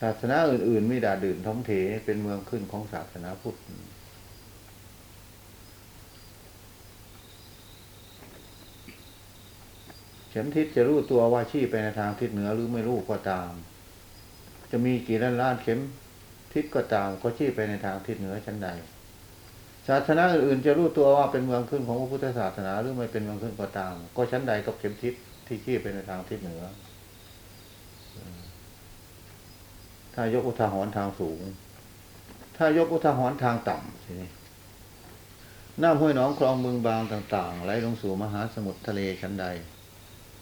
ศาสนาอื่นๆ ไม่ด่าดื่นท้องเถเป็นเมืองขึ้นของศาสนาพุทธเข็มทิศจะรู้ตัวว่าชี้ไปในทางทิศเหนือหรือไม่รู้ก็ตาม จะมีกี่ล้านล้านเข็มทิศก็ตามก็ชี้ไปในทางทิศเหนือชั้นใดศาสนาอื่นๆจะรู้ตัวว่าเป็นเมืองขึ้นของพระพุทธศาสนาหรือไม่เป็นเมืองขึ้นก็ตาม ก็ชั้นใดกับเข็มทิศที่ชี้ไปในทางทิศเหนือ ถ้ายกอุทาหรณ์ทางสูง ถ้ายกอุทาหรณ์ทางต่ำทีนี้น้ำห้วยหนองคลองเมืองบางต่าง ๆ ไหลลงสู่มหาสมุทรทะเลชั้นใด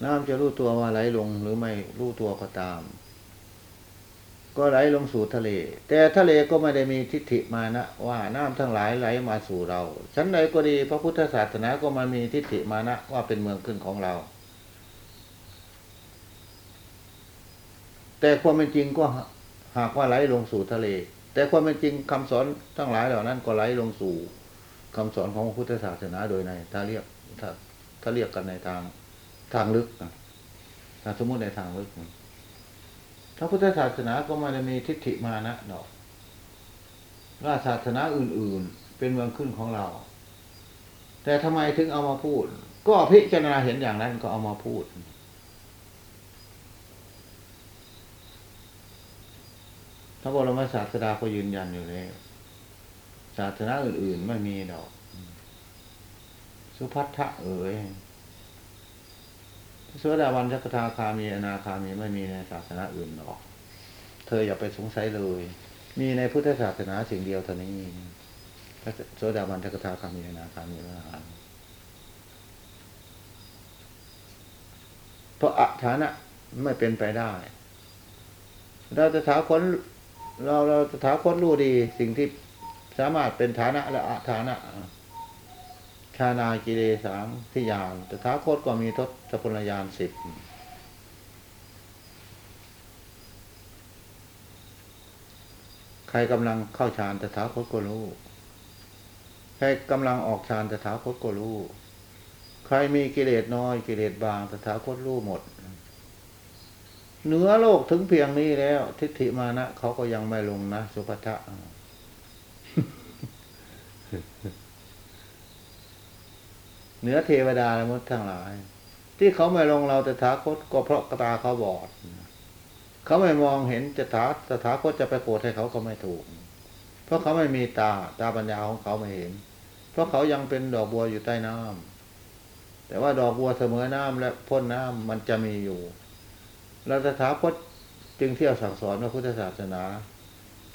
น้ำจะรู้ตัวว่าไหลลงหรือไม่รู้ตัวก็ตาม ก็ไหลลงสู่ทะเล แต่ทะเลก็ไม่ได้มีทิฏฐิมานะ ว่าน้ำทั้งหลายไหลมาสู่เรา ชั้นใดก็ดีพระพุทธศาสนาก็มามีทิฏฐิมานะว่าเป็นเมืองขึ้นของเรา แต่ความเป็นจริงก็ หากว่าไหลลงสู่ทะเล แต่ความเป็นจริงคำสอนทั้งหลายเหล่านั้นก็ไหลลงสู่คำสอนของพระพุทธศาสนาโดยใน ถ้าเรียกถ้าถ้าเรียกกันในทางทางลึกนะถ้าสมมติในทางลึกพระพุทธศาสนาก็ไม่ได้มีทิฏฐิมานะดอกว่าศาสนาอื่น ๆ เป็นเมืองขึ้นของเรา แต่ทำไมถึงเอามาพูด ก็พิจารณาเห็นอย่างนั้นก็เอามาพูด พระบรมศาสดาก็ยืนยันอยู่แล้วศาสนาอื่นๆไม่มีดอก สุพัทธะเอ๋ยสวดาวันจักทาคามีอนาคามีไม่มีในศาสนาอื่นหรอก เธออย่าไปสงสัยเลย มีในพุทธศาสนาสิ่งเดียวเท่านี้พระโสดาบันจักทาคามีอนาคามีพระอรหันต์เพราะอัฐานะไม่เป็นไปได้ เราจะถาคน เราเราจะถาคนรู้ดี สิ่งที่สามารถเป็นฐานะและอัฐานะชานากิเลสามที่ยานแต่ท้าคตก็มีทศพลยานสิบใครกำลังเข้าฌานต่ท้าคตก็รู้ ใครกำลังออกฌานต่ท้าคตก็รู้ ใครมีกิเลสน้อยกิเลสบางต่ท้าคตรู้หมด เหนือโลกถึงเพียงนี้แล้ว ทิฏฐิมานะเขาก็ยังไม่ลงนะ สุภัทะเหนือเทวดาและมดทั้งหลาย ที่เขาไม่ลงเราแต่ถาคตก็เพราะตาเขาบอด เขาไม่มองเห็นจะถาสถาคตจะไปโปรดให้เขาก็ไม่ถูก เพราะเขาไม่มีตาตาปัญญาของเขาไม่เห็น เพราะเขายังเป็นดอกบัวอยู่ใต้น้ำแต่ว่าดอกบัวเสมอน้ำและพ้นน้ำมันจะมีอยู่ เราตถาคตจึงเที่ยวสั่งสอนพระพุทธศาสนา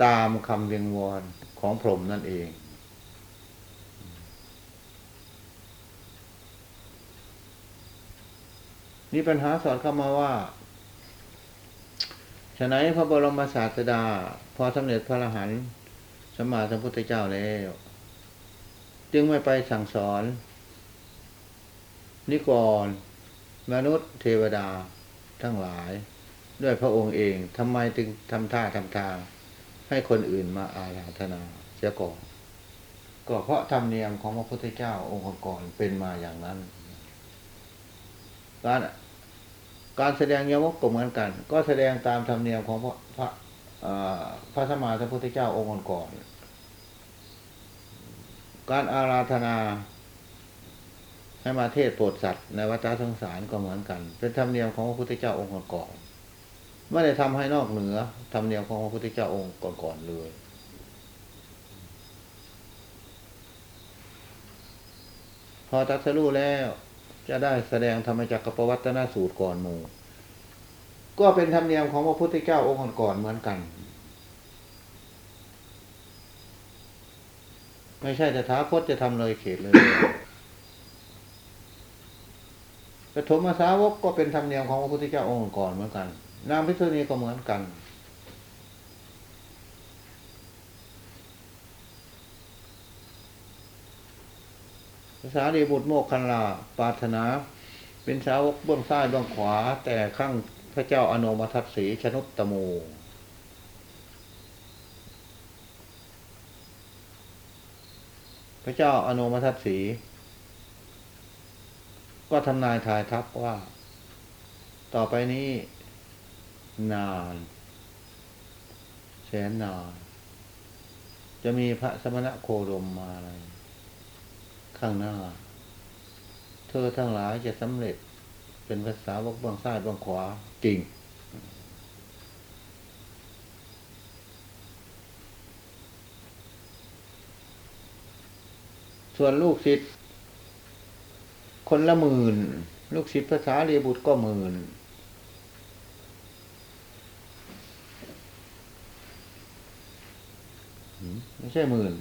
ตามคำเวียงวอนของพรหมนั่นเอง นี่ปัญหาสอนเข้ามาว่าฉะนั้นพระบรมศาสดา พอสำเร็จพระอรหันต์สมมาสัมพุทธเจ้าแล้ว จึงไม่ไปสั่งสอน นิกร มนุษย์เทวดา ทั้งหลาย ด้วยพระองค์เองทำไมจึงทำท่าทำทาง ให้คนอื่นมาอาราธนาเสียก่อนก็เพราะธรรมเนียมของพระพุทธเจ้าองค์ก่อนเป็นมาอย่างนั้น การการแสดงยมกก็เหมือนกัน ก็แสดงตามธรรมเนียมของพระพระพระสมมาสัมพุทธเจ้าองค์ก่อน การอาราธนา ให้มาเทศโปรดสัตว์ในวัฏสงสารก็เหมือนกัน เป็นธรรมเนียมของพระพุทธเจ้าองค์ก่อนไม่ได้ทำให้นอกเหนือธรรมเนียมของพระพุทธเจ้าองค์ก่อนๆเลยพอตัดสรู้แล้วจะได้แสดงธรรมจักรปวัตนสูตรก่อนหมู่ก็เป็นธรรมเนียมของพระพุทธเจ้าองค์ก่อนๆเหมือนกัน ไม่ใช่แต่ท้าคตจะทำเลยเขตเลย ปฐมสาวกก็เป็นธรรมเนียมของพระพุทธเจ้าองค์ก่อนเหมือนกัน นางพิษุณีก็เหมือนกันภาษาดีบุตรโมกขันลาปาถนา เป็นสาวกเบื้องซ้ายเบื้องขวา แต่ข้างพระเจ้าอนุมาทัศสีชนุตตโมพระเจ้าอนุมาทัศสี ก็ทำนายทายทักว่า ต่อไปนี้ นาน แสนนาจะมีพระสมณะโคดมมาอะไร ข้างหน้า เธอทั้งหลายจะสำเร็จเป็นภาษาวกบื้องซ้ายบื้องขวาจริง ส่วนลูกศิษย์ คนละหมื่น ลูกศิษย์ภาษาเรียบุตรก็หมื่น ไม่ใช่หมื่น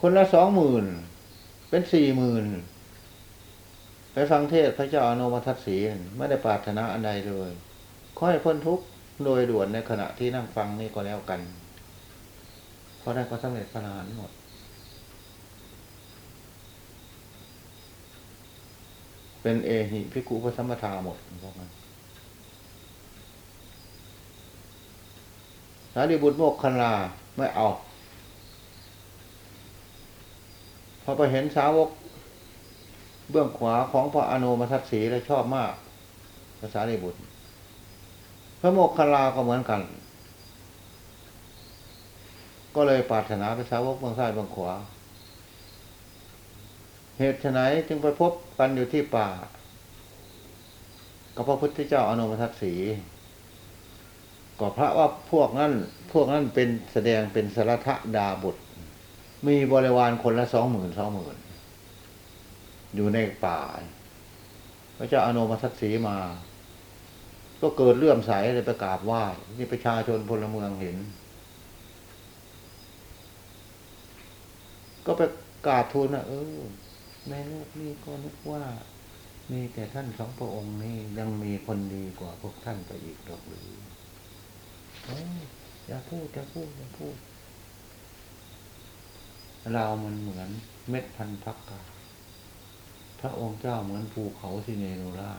คนละสองหมื่น เป็นสี่หมื่น ไปฟังเทศพระเจ้าอนุมัติสีไม่ได้ปรารถนาอันใดเลยขอให้พ้นทุกข์โดยด่วนในขณะที่นั่งฟังนี่ก็แล้วกัน เพราะนั้นก็สำเร็จพระอรหันต์หมด เป็นเอหิพิกุปสัมปทาหมดพวกนั้นสารีบุตรโมกขนาไม่เอา พอไปเห็นสาวก เบื้องขวาของพระอนุมาทัศสีแล้วชอบมากภาษารีบุตร พระโมกขลาก็เหมือนกัน ก็เลยปรารถนาไปสาวกเบื้องซ้ายเบื้องขวา เหตุไฉนจึงไปพบกันอยู่ที่ป่ากับพระพุทธเจ้าอนุมาทัศสีก็พระว่าพวกนั้นพวกนั้นเป็นแสดงเป็นสารทะดาบุตร มีบริวารคนละสองหมื่นสองหมื่นอยู่ในป่า พระเจ้าอนุมาทัศสีมา ก็เกิดเลื่อมใสเลยไปกราบไหว้นี่ประชาชนพลเมืองเห็น ก็ไปกราบทูลนะเออ ในโลกนี้ก็นึกว่า มีแต่ท่านสองพระองค์นี้ยังมีคนดีกว่าพวกท่านไปอีกหรอกหรืออย่าพูดอย่าพูดอย่าพูด เรามันเหมือนเม็ดพันธุ์พักกาพระองค์เจ้าเหมือนภูเขาสิเนโรรา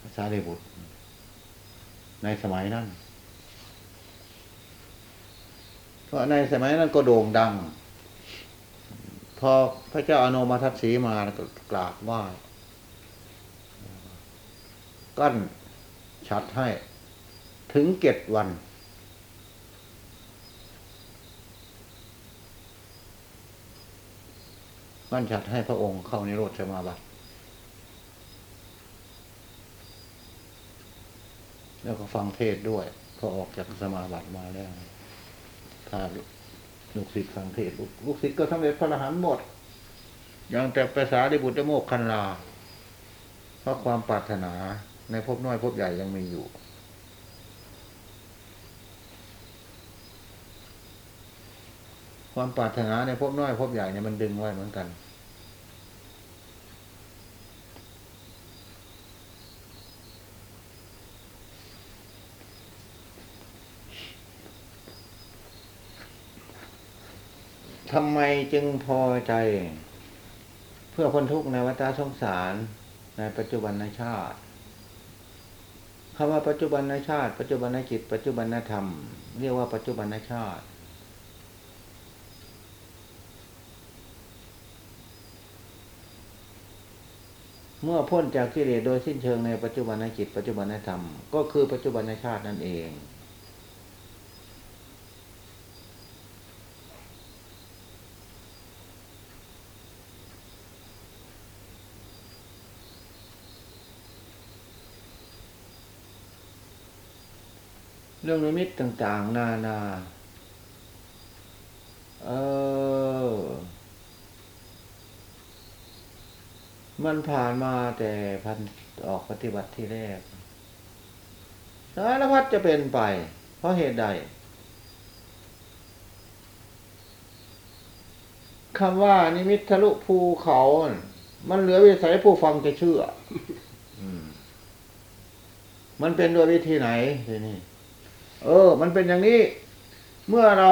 ภาษาเดบุตร ในสมัยนั้น เพราะในสมัยนั้นก็โด่งดัง พอพระเจ้าอนุมาทัศสีมาก็กราบไหว้กั้นชัดให้ถึงเจ็ดวัน กั้นชัดให้พระองค์เข้านิโรธสมาบัติแล้วก็ฟังเทศด้วยพอออกจากสมาบัติมาแล้ว ถ้าลูกศิษย์ฟังเทศลูกลูกศิษย์ก็สาเร็จพระอรหันต์หมด ยังแต่ภาษาดิบุตรโมกขันลา เพราะความปรารถนาในภพน้อยภพใหญ่ยังมีอยู่ ความปรารถนาในภพน้อยภพใหญ่เนี่ยมันดึงไว้เหมือนกัน ทำไมจึงพอใจ เพื่อพ้นทุกข์ในวัฏสงสารในปัจจุบันชาติคำว่าปัจจุบันชาติ ปัจจุบันจิต ปัจจุบันธรรม เรียกว่าปัจจุบันชาติ เมื่อพ้นจากกิเลสโดยสิ้นเชิงในปัจจุบันจิต ปัจจุบันธรรม ก็คือปัจจุบันชาตินั่นเอง รื่องนิมิตต่างๆ นานา เออ มันผ่านมาแต่พันออกปฏิบัติที่แรกสารพัดจะเป็นไป เพราะเหตุใดคำว่านิมิตทะลุภูเขา มันเหลือวิสัยผู้ฟังจะเชื่ออมมันเป็นโดยวิธีไหนทีนี้ เออ มันเป็นอย่างนี้ เมื่อเรา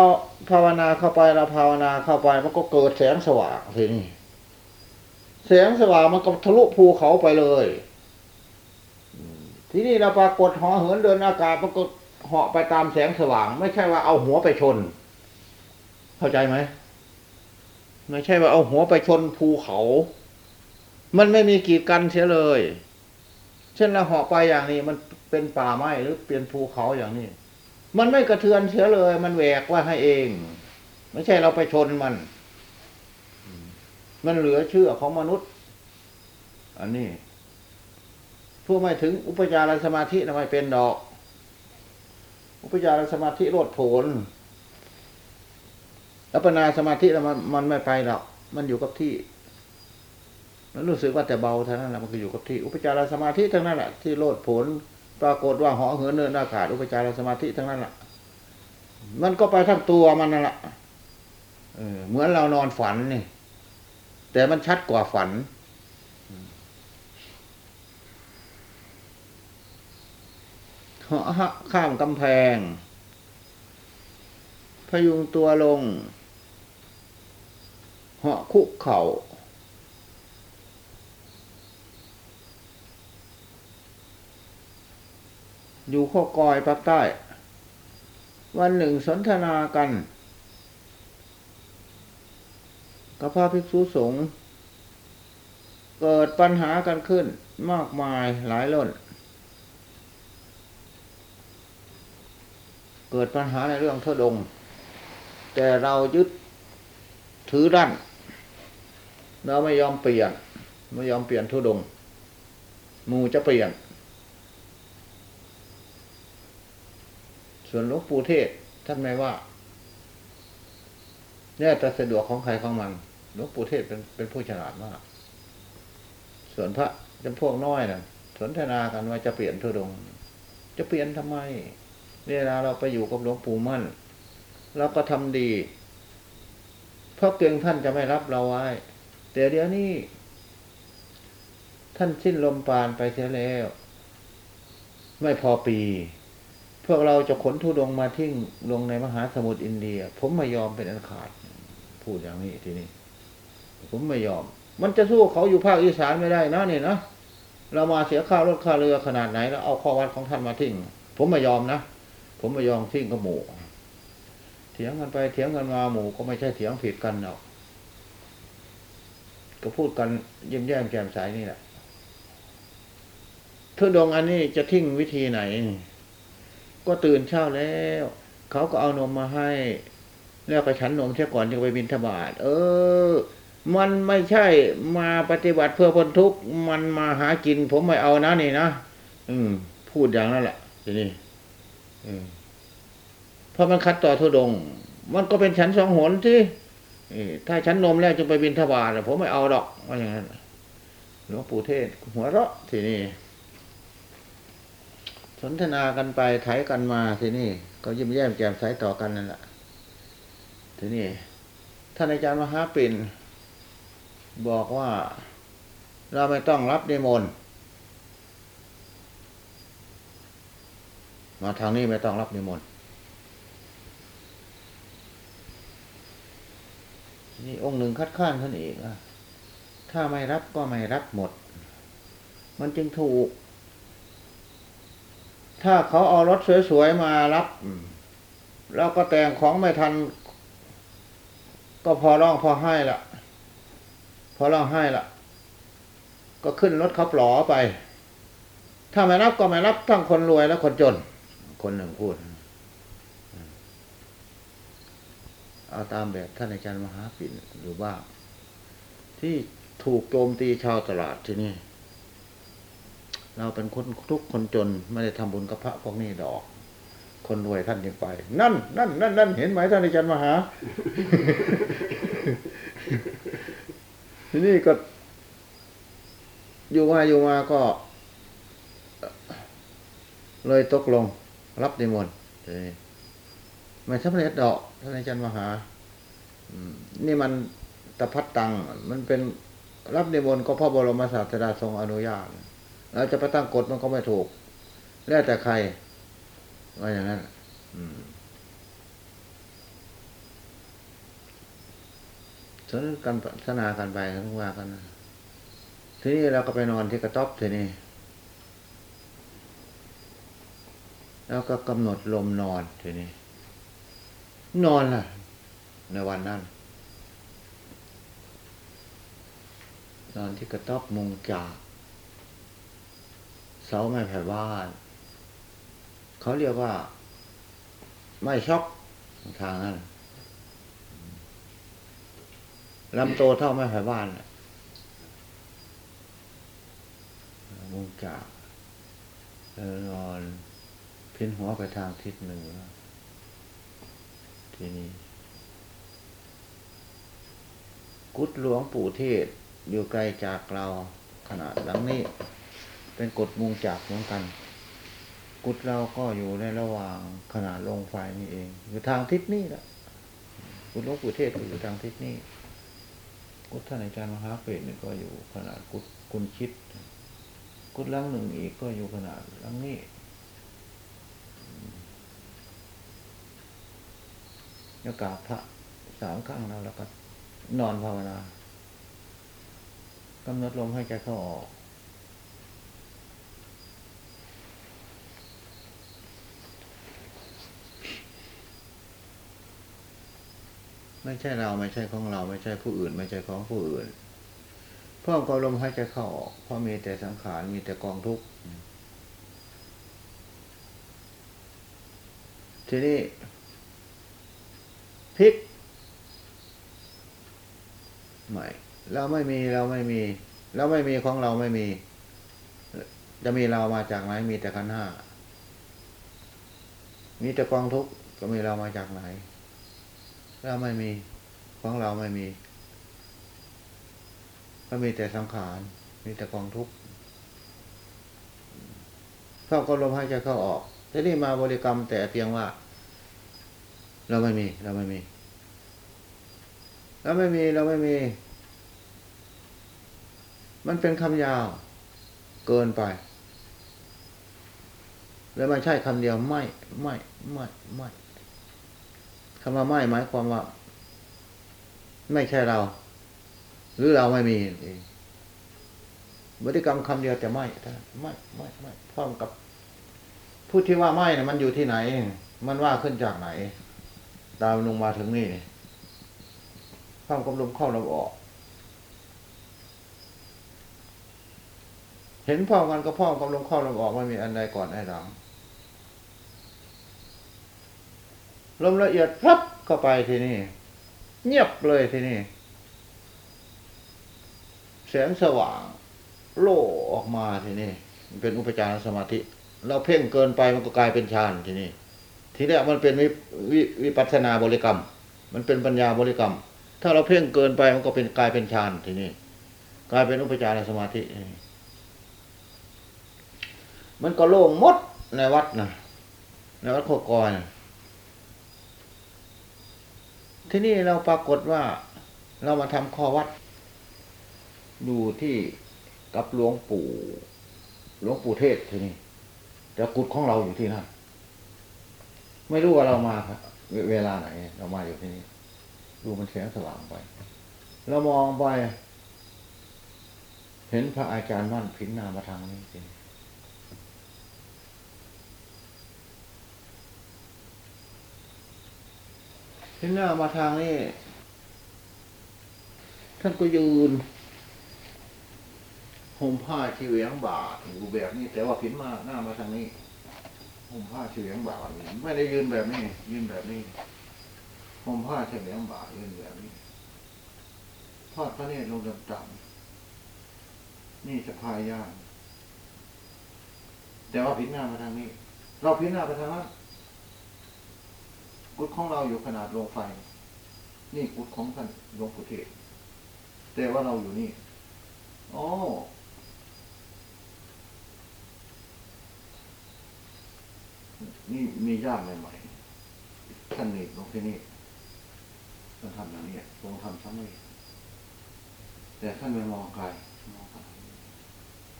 ภาวนาเข้าไปเราภาวนาเข้าไปมันก็เกิดแสงสว่างทีนี้แสงสว่างมันก็ทะลุภูเขาไปเลยที่นี้เราปรากฏหอเหินเดินอากาศมันก็เหาะไปตามแสงสว่าง ไม่ใช่ว่าเอาหัวไปชน เข้าใจไหมไม่ใช่ว่าเอาหัวไปชนภูเขา มันไม่มีกีดกันเสียเลย เช่นเราเหาะไปอย่างนี้ มันเป็นป่าไม้หรือเป็นภูเขาอย่างนี้ มันไม่กระเทือนเสียเลย มันแหวกว่าให้เอง ไม่ใช่เราไปชนมัน มันเหลือเชื่อของมนุษย์ อันนี้ผู้ไม่ถึงอุปจารสมาธินะไมเป็นดอก อุปจารสมาธิโลดโผนอัปนาสมาธิมันมันไม่ไปหรอกมันอยู่กับที่มันรู้สึกว่าแต่เบาเท่านั้นแหละมันก็อยู่กับที่ อุปจารสมาธิทั้งนั้นแหละที่โลดโผน ปรากฏว่าหาะเหินเนินอากาศอุปจารสมาธิทั้งนั้นแหละมันก็ไปทั้งตัวมันนั่นแหละเออเหมือนเรานอนฝันนี่ แต่มันชัดกว่าฝัน เหาะข้ามกำแพง พยุงตัวลง เหาะคุกเข่า อยู่ข้อกอยภาคใต้ วันหนึ่งสนทนากันกับพระภิกษุสงฆ์เกิดปัญหากันขึ้นมากมายหลายล้น เกิดปัญหาในเรื่องทุดง แต่เรายึดถือด้นเราไม่ยอมเปลี่ยน ไม่ยอมเปลี่ยนทุดง มูจะเปลี่ยน ส่วนหลวงปู่เทศท่านไม่ว่าเนี่ยแต่สะดวกของใครของมันหลวงปู่เทศเป็นเป็นผู้ฉลาดมาก ส่วนพระจำพวกน้อยนะ่ะสนทนากันว่าจะเปลี่ยนทุดง จะเปลี่ยนทำไม เวลาเราไปอยู่กับหลวงปู่มั่นเราก็ทำดี เพราะเกรงท่านจะไม่รับเราไว้ แต่เดี๋ยวนี้ท่านสิ้นลมปานไปเสียแล้ว ไม่พอปี พวกเราจะขนทุดงมาทิ้งลงในมหาสมุทรอินเดีย ผมไม่ยอมเป็นอันขาด พูดอย่างนี้ทีนี้ ผมไม่ยอม มันจะสู้เขาอยู่ภาคอีสานไม่ได้นะนี่นะเรามาเสียค่ารถค่าเรือขนาดไหนแล้วเอาข้อวัดของท่านมาทิ้ง ผมไม่ยอมนะ ผมไม่ยอมทิ้งกับหมู่เถียงกันไปเถียงกันมาหมู่ก็ไม่ใช่เถียงผิดกันหรอกก็พูดกันยิ้มแย้มแจ่มใสนี่แหละทุดงอันนี้จะทิ้งวิธีไหน ก็ตื่นเช้าแล้ว เขาก็เอานมมาให้ แล้วก็ฉันนมเสียก่อนจะไปบินทบาทเออ มันไม่ใช่มาปฏิบัติเพื่อพ้นทุกข์มันมาหากิน ผมไม่เอานะนี่นะอืม พูดอย่างนั้นแหละทีนี้เพราะมันคัดต่อทุดง มันก็เป็นฉันสองหนที่ถ้าฉันนมแล้วจึงไปบินทบาทผมไม่เอาดอกว่าอย่างนั้นหลวงปู่เทศหัวเราะทีนี้ สนทนากันไปไถกันมาทีนี้ก็ยิ้มแย้มแจ่มใสต่อกันนั่นแหละทีนี้ท่านอาจารย์มหาปิ่นบอกว่า เราไม่ต้องรับนิมนต์มาทางนี้ไม่ต้องรับนิมนต์นี่องค์หนึ่งคัดค้านท่านเองถ้าไม่รับก็ไม่รับหมด มันจึงถูก ถ้าเขาเอารถสวยๆมารับแล้วก็แต่งของไม่ทัน ก็พอร้องพอให้ละพอร้องให้ละก็ขึ้นรถเขาปลอไป ถ้าไม่รับก็ไม่รับทั้งคนรวยและคนจน คนหนึ่งพูด เอาตามแบบท่านอาจารย์มหาปิ่นหรือว่าที่ถูกโจมตีชาวตลาดที่นี่ เราเป็นคนทุกคนจนไม่ได้ทำบุญกับพระพวกนี้ดอก คนรวยท่านยังไป นั่น นั่นนั่นนั่นเห็นไหมท่านอาจารย์มหา ทีนี้ก็ อยู่มาอยู่มาก็ เลยตกลง รับนิมนต์ไม่สำเร็จดอกท่านอาจารย์มหานี่มันตะพัดตัง มันเป็นรับนิมนต์ก็พระบรมศาสดาทรงอนุญาต เราจะไปตั้งกฎมันก็ไม่ถูก แล้วแต่ใครว่าอย่างนั้นสนกันสนากันไปทั้งว่ากันทีนี้เราก็ไปนอนที่กระต๊อบทีนี้ แล้วก็กำหนดลมนอนทีนี้ นอนล่ะ ในวันนั้น นอนที่กระต๊อบมุงจาก เสาไม้ไผ่บ้าน เขาเรียกว่า ไม้ช็อกทางนั้นลำโตเท่าไม้ไผ่บ้านนะมุงจากแล้วนอนพินหัวไปทางทิศเหนือทีนี้กุดหลวงปู่เทศอยู่ไกลจากเราขนาดหลังนี้ เป็นกฎมุงจากเหมือนกัน กุดเราก็อยู่ในระหว่างขนาดลงไฟนี่เอง อยู่ทางทิศนี้แหละกุดลวงปู่เทศก็อยู่ทางทิศนี้ กุดท่านอาจารย์มหาเปรตนี่ก็อยู่ขนาดกุดกุลชิด กุดลังหนึ่งอีกก็อยู่ขนาดลังนี้แล้วกราบพระสามครั้งแล้วแล้วก็นอนภาวนากำหนดลมให้ใจเข้าออก ไม่ใช่เราไม่ใช่ของเรา ไม่ใช่ผู้อื่น ไม่ใช่ของผู้อื่นเพิ่มความลมให้ใจเข้าออกเพราะมีแต่สังขารมีแต่กองทุกข์ทีนี้พลิกไม่เราไม่มีเราไม่มี เราไม่มีของเราไม่มี จะมีเรามาจากไหนมีแต่ขันห้ามีแต่กองทุกข์ก็มีเรามาจากไหน เราไม่มี ของเราไม่มี ก็มีแต่สังขาร มีแต่กองทุกข์เข้าก็ลมหายใจเข้าออกทีนี้มาบริกรรมแต่เพียงว่า เราไม่มี เราไม่มี เราไม่มี เราไม่มี มันเป็นคำยาว เกินไปแล้วมันใช่คำเดียวไม่ ไม่ ไม่ ไม่ คำว่าไม่หมายความว่า ไม่ใช่เรา หรือเราไม่มีเองบริกรรมคำเดียวจะไม่ไม่ไม่ไม่พร้อมกับพูดที่ว่าไม่เนี่ยมันอยู่ที่ไหน มันว่าขึ้นจากไหน ตามลงมาถึงนี่พร้อมกับลมเข้าลมออก เห็นพร้อมกันก็พร้อมกับลมเข้าลมออกไม่มีอันใดก่อนอันหลัง ลมละเอียดพับเข้าไปทีนี่เงียบเลยทีนี่แสงสว่าง โล่ออกมาทีนี่มันเป็นอุปจารสมาธิ เราเพ่งเกินไปมันก็กลายเป็นฌานทีนี่ทีแรกมันเป็นวิววิปัสสนาบริกรรม มันเป็นปัญญาบริกรรม ถ้าเราเพ่งเกินไปมันก็เป็นกลายเป็นฌานทีนี่กลายเป็นอุปจารสมาธิ มันก็โล่งมดในวัดนะในวัดโคกอยนะ ที่นี่เราปรากฏว่าเรามาทำข้อวัดดูที่กับหลวงปู่ หลวงปู่เทศที่นี่แต่กุดของเราอยู่ที่นั่นไม่รู้ว่าเรามาครับเวลาไหน เรามาอยู่ที่นี่ดูมันแสงสว่างไป เรามองไป เห็นพระอาจารย์มั่นพินนามาทางนี้สิพิ นหน้ามาทางนี้ท่านก็ยืนห่มผ้าชีเวียงบาทอยู่แบบนี้ แต่ว่าพินมาหน้ามาทางนี้ห่มผ้าชีเวียงบาทไม่ได้ยืนแบบนี้ ยืนแบบนี้ห่มผ้าชีเวียงบาทยืนแบบนี้ทอดพระเนตรลงต่ำๆนี่จะพายย่างแต่ว่าพินหน้ามาทางนี้ เราพินหน้าไปทางนั้น กุดของเราอยู่ขนาดโรงไฟ นี่กุดของท่านหลวงปู่เทศแต่ว่าเราอยู่นี่อ๋อนี่มีญาติใหม่ๆท่านนี่ลงที่นี่ท่านทำอย่างนี้ลงทำซ้ำเลยแต่ท่านไม่มองไกลมองไกล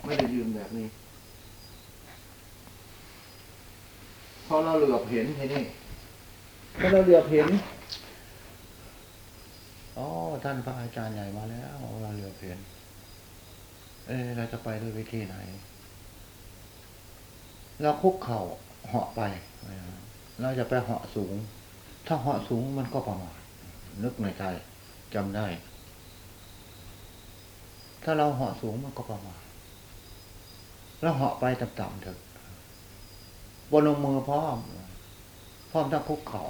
ไม่ได้ยืนแบบนี้พอเราเหลือบเห็นที่นี่ พอเราเหลือบเห็นอ๋อท่านพระอาจารย์ใหญ่มาแล้วเราเหลือบเห็น เอ้เราจะไปด้วยวิธีไหน เราคุกเข่าเหาะไป เราจะไปเหาะสูง ถ้าเหาะสูงมันก็ประมาทนึกในใจจำได้ ถ้าเราเหาะสูงมันก็ประมาทแล้วเหาะไปต่ำๆเถอะบนมือพร้อม พร้อมทั้งคุกเข่า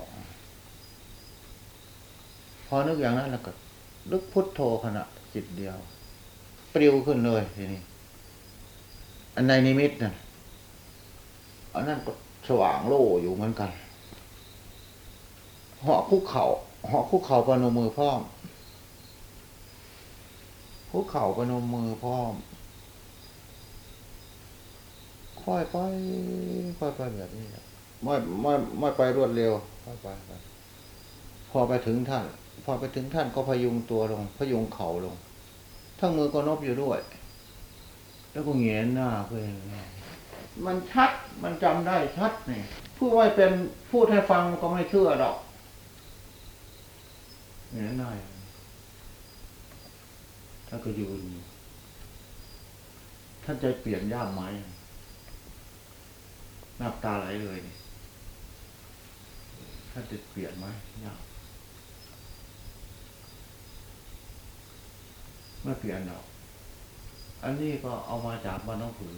พอนึกอย่างนั้นแล้วก็นึกพุทโธขณะจิตเดียว ปลิวขึ้นเลยทีนี้ อันในนิมิตนั่นอันนั้นก็สว่างโล่อยู่เหมือนกันหาะคุกเขา่าหาะคุกเข่าปนมือพร้อมคุกเข่าปนมมือพร้อม ค่อยไปค่อยไปแบบนี้นะ ไม่ไม่ไม่ไปรวดเร็วไปไปพอไปถึงท่าน พอไปถึงท่านก็พยุงตัวลง พยุงเข่าลง ทั้งมือก็นบอยู่ด้วย แล้วก็เหงียนหน้าเพื่อนมันชัดมันจำได้ชัดนี่ผู้ไม่เป็นพูดให้ฟังก็ไม่เชื่อหรอกเหงียนหน้าถ้านก็ยืนอยู่ท่านใจเปลี่ยนยากไหมน้ำตาไหลเลยนี่ ท่าจะเปลี่ยนไหมยากไม่เปลี่ยนหรอก อันนี้ก็เอามาจากบ้านน้องผือ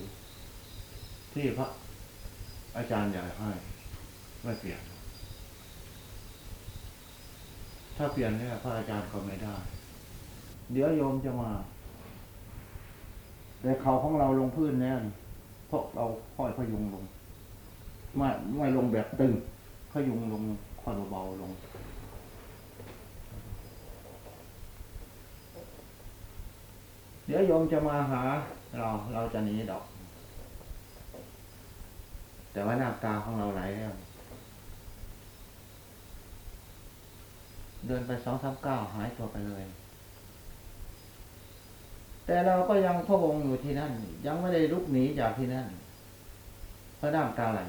ที่พระอาจารย์ใหญ่ให้ไม่เปลี่ยน ถ้าเปลี่ยนเนี่ยพระอาจารย์ก็ไม่ได้ เดี๋ยวโยมจะมา แต่เขาของเราลงพื้นแน่นเพราะเราค่อยพยุงลง ไม่ไม่ลงแบบตึง พยุงลงคอยเบาๆลง เดี๋ยวโยมจะมาหา เราเราจะหนีดอก แต่ว่าน้ำตาของเราไหลแล้วเดินไปสองสามก้าวหายตัวไปเลย แต่เราก็ยังพะวงอยู่ที่นั่น ยังไม่ได้ลุกหนีจากที่นั่นเพราะน้ำตาไหล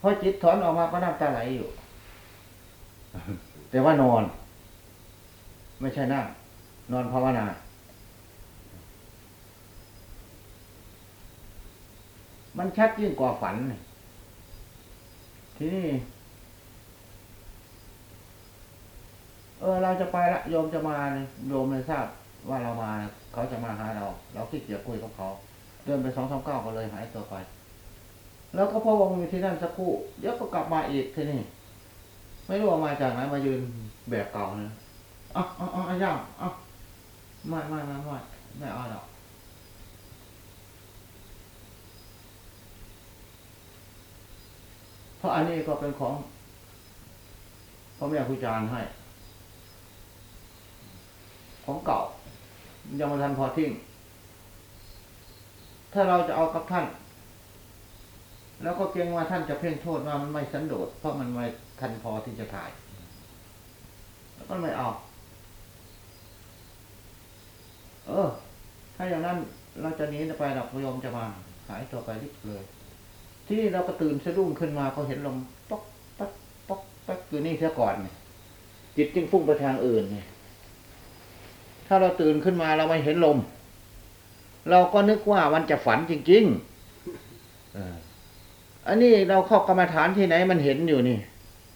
พอจิตถอนออกมาก็น้ำตาไหลอยู่ แต่ว่านอน ไม่ใช่นั่งนอนภาวนา มันชัดยิ่งกว่าฝัน ทีนี้เออเราจะไปละโยมจะมาเลยโยมเลยทราบว่าเรามาเขาจะมาหาเรา เราขี้เกียจคุยกับเขา เดินไปสองสามก้าก็เลยหายตัวไป แล้วก็พอวงอยู่ที่นั่นสักครู่เดี๋ยวก็กลับมาอีกทีนี่ไม่รู้ว่ามาจากไหนมายืนแบบเก่านะอะอะอะอะย่างอะไม่ไม่ไม่ไม่ไม่เอาหรอกเพราะอันนี้ก็เป็นของพ่อแม่ครูอาจารย์ให้ ของเก่ายังไม่ทันพอทิ้งถ้าเราจะเอากับท่าน แล้วก็เกรงว่าท่านจะเพ่งโทษว่ามันไม่สันโดษเพราะมันไม่ทันพอที่จะถ่าย แล้วก็ไม่เอาเออ ถ้าอย่างนั้นเราจะหนีไปดอกพยมจะมาหายตัวไปริบเลย ที่นี่เราก็ตื่นสะดุ้งขึ้นมาก็เห็นลมป๊อกป๊อกป๊อกป๊อกอยู่นี่เสียก่อนเนี่ยจิตจึงฟุ้งไปทางอื่นเนี่ยถ้าเราตื่นขึ้นมาเราไม่เห็นลม เราก็นึกว่ามันจะฝันจริงๆเอันนี้เราเข้ากรรมฐานที่ไหนมันเห็นอยู่นี่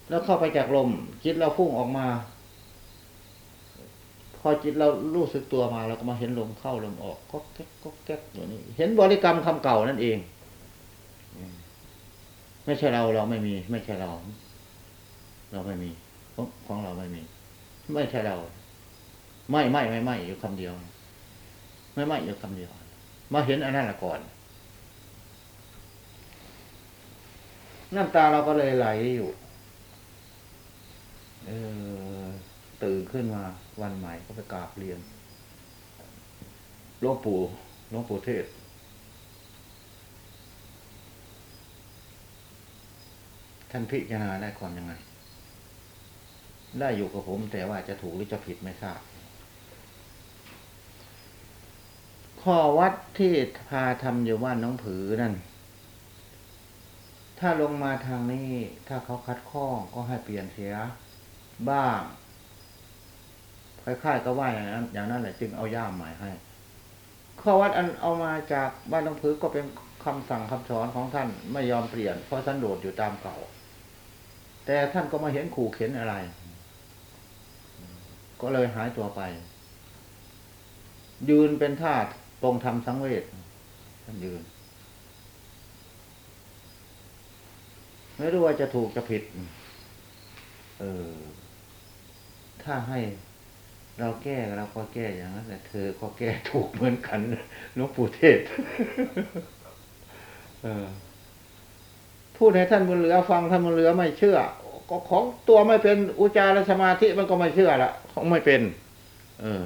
แล้วเข้าไปจากลมจิตเราฟุ้งออกมา พอจิตเรารู้สึกตัวมาเราก็มาเห็นลมเข้าลมออกก็แก๊กก็แก๊กอยู่นี่เห็นบริกรรมคำเก่านั่นเองไม่ใช่เราเราไม่มี ไม่ใช่เรา เราไม่มีของของเราไม่มี ไม่ใช่เรา ไม่ไม่ไม่ไม่อยู่คำเดียว ไม่ไม่อยู่คำเดียว มาเห็นอันนั้นละก่อน น้ำตาเราก็เลยไหลอยู่ เออตื่นขึ้นมา วันใหม่ก็ไปกราบเรียนหลวงปู่หลวงปู่เทศ ท่านพิจารณาได้ความยังไง ได้อยู่กับผม แต่ว่าจะถูกหรือจะผิดไม่ทราบข้อวัดที่พาทำอยู่บ้านน้องผือนั่น ถ้าลงมาทางนี้ ถ้าเขาคัดข้องก็ให้เปลี่ยนเสียบ้างคล้ายๆก็ว่าอย่างนั้นอย่างนั้นแหละจึงเอาย่ามใหม่ให้ ข้อวัดอันเอามาจากบ้านน้องผือก็เป็นคำสั่งคำสอนของท่านไม่ยอมเปลี่ยน เพราะท่านโดดอยู่ตามเก่า แต่ท่านก็มาเห็นขู่เข็นอะไร ก็เลยหายตัวไป ยืนเป็นท่าตรงทำสังเวชท่านยืน ไม่รู้ว่าจะถูกจะผิด เออ ถ้าให้เราแก้เราก็แก้อย่างนั้นแต่เธอก็แก้ถูกเหมือนกันหลวงปู่เทศเออพูดให้ท่านบุญเหลือฟังท่านบุญเหลือไม่เชื่อ ก็ของตัวไม่เป็นอุจจารสมาธิมันก็ไม่เชื่อละของไม่เป็น เออ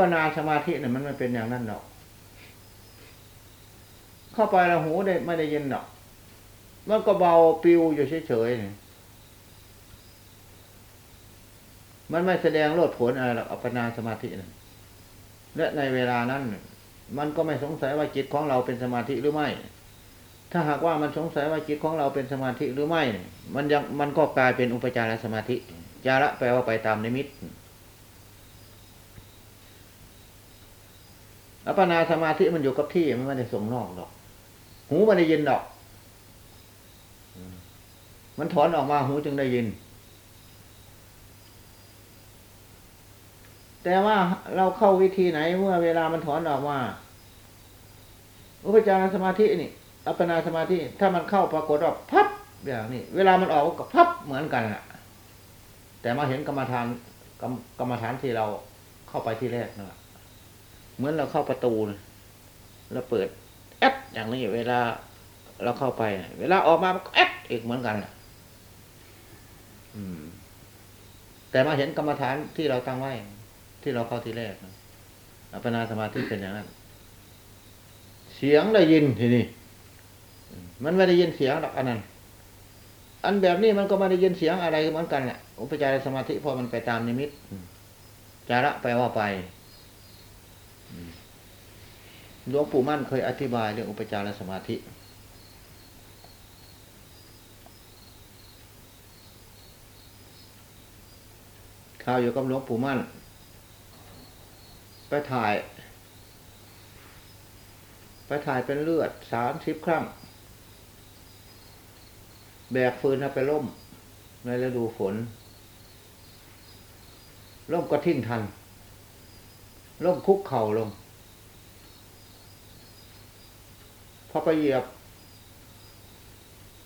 ปนาสมาธิเนี่ยมันไม่เป็นอย่างนั้นหรอก เข้าไปแล้วหูได้ไม่ได้ยินหรอก มันก็เบาปิวอยู่เฉยๆนี่มันไม่แสดงโลดผลอะไรหรอกอัปนาสมาธินะและในเวลานั้น มันก็ไม่สงสัยว่าจิตของเราเป็นสมาธิหรือไม่ ถ้าหากว่ามันสงสัยว่าจิตของเราเป็นสมาธิหรือไม่ มันยังมันก็กลายเป็นอุปจารสมาธิ จาระแปลว่าไปตามนิมิต อัปปนาสมาธิมันอยู่กับที่มันไม่ได้ส่งนอกหรอก หูมันได้ยินดอก มันถอนออกมาหูจึงได้ยิน แต่ว่าเราเข้าวิธีไหนเมื่อเวลามันถอนออกมาอุปจารสมาธินี่ อัปปนาสมาธิ ถ้ามันเข้าปรากฏว่าพับอย่างนี้ เวลามันออกก็พับเหมือนกันแหละแต่มาเห็นกรรมฐานกรรมกรรมฐานที่เราเข้าไปที่แรกนั่นแหละ เหมือนเราเข้าประตูนะเราเปิดแอดอย่างนี้เวลาเราเข้าไป เวลาออกมาก็แอดอีกเหมือนกันแหละอืม แต่มาเห็นกรรมฐานที่เราตั้งไว้ ที่เราเข้าที่แรกอัปปนาสมาธิเป็นอย่างนั้น เสียงได้ยินทีนี้มันไม่ได้ยินเสียงหรอกอันนั้น อันแบบนี้มันก็ไม่ได้ยินเสียงอะไรเหมือนกันแหละอุปจารสมาธิพอมันไปตามนิมิตจาระแปลว่าไป หลวงปู่มั่นเคยอธิบายเรื่องอุปจารสมาธิข่าวอยู่กับหลวงปู่มั่น ไปถ่าย ไปถ่ายเป็นเลือดสามสิบครั้ง แบกฟืนเอาไปล่ม ในฤดูฝน ล่มก็ทิ้งทัน ล่มคุกเข่าลง พอไปเหยียบ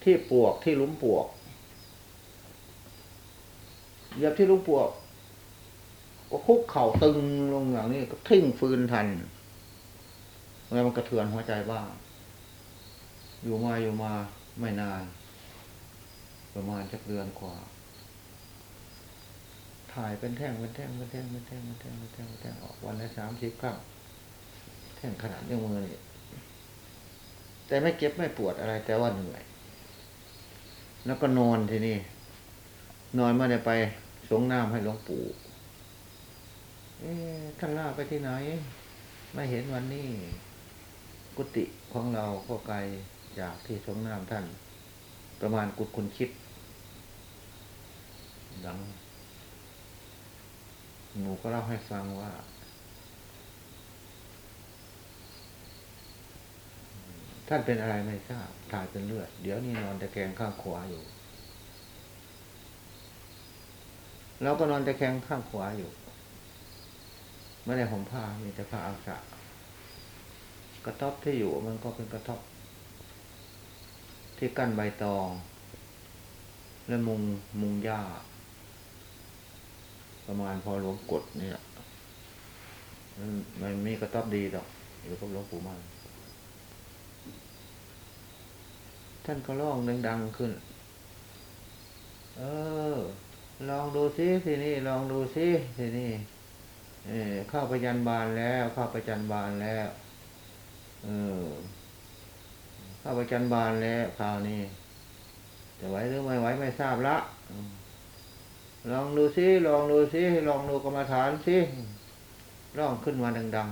ที่ปวกที่ลุมปวก เหยียบที่ลุมปวกก็คุกเข่าตึงลงอย่างนี้ก็ทิ้งฟืนทันแล้วมันกระเทือนหัวใจบ้าง อยู่มาอยู่มาไม่นาน ประมาณจักเดือนกว่า ถ่ายเป็นแท่งเป็นแท่งเป็นแท่งเป็นแท่งเป็นแท่งเป็นแท่งเป็นแท่งออกวันละสามสิบครั้งแท่งขนาดนิ้วมือนี่ แต่ไม่เจ็บไม่ปวดอะไร แต่ว่าเหนื่อย แล้วก็นอนที่นี่ นอนมาได้ไปสงน้ำให้หลวงปู่เอ๊ท่านล่าไปที่ไหน ไม่เห็นวันนี้ กุฏิของเราก็ไกลจากที่สงน้ำท่าน ประมาณกุดคุณคิดดังหนูก็เล่าให้ฟังว่า ท่านเป็นอะไรไม่ทราบถ่ายเป็นเลือด เดี๋ยวนี้นอนตะแคงข้างขวาอยู่เราก็นอนตะแคงข้างขวาอยู่ไม่ได้ห่มผ้ามีแต่ผ้าอาสะกระต๊อบที่อยู่มันก็เป็นกระต๊อบที่กั้นใบตอง และมุงมุงหญ้า ประมาณพอหลวงกดเนี่ยมันมันมีกระต๊อบดีดอกอยู่กับหลวงปู่มัน ท่านก็ร้องดังๆขึ้น เออ ลองดูซิทีนี่ลองดูซิทีนี่เออเข้าไปยันบานแล้ว เข้าไปจันบานแล้วเออเข้าไปจันบานแล้วคราวนี้จะไหวหรือไม่ไหวไม่ทราบละลองดูซิลองดูซิลองดูกรรมฐานซิร้องขึ้นมาดัง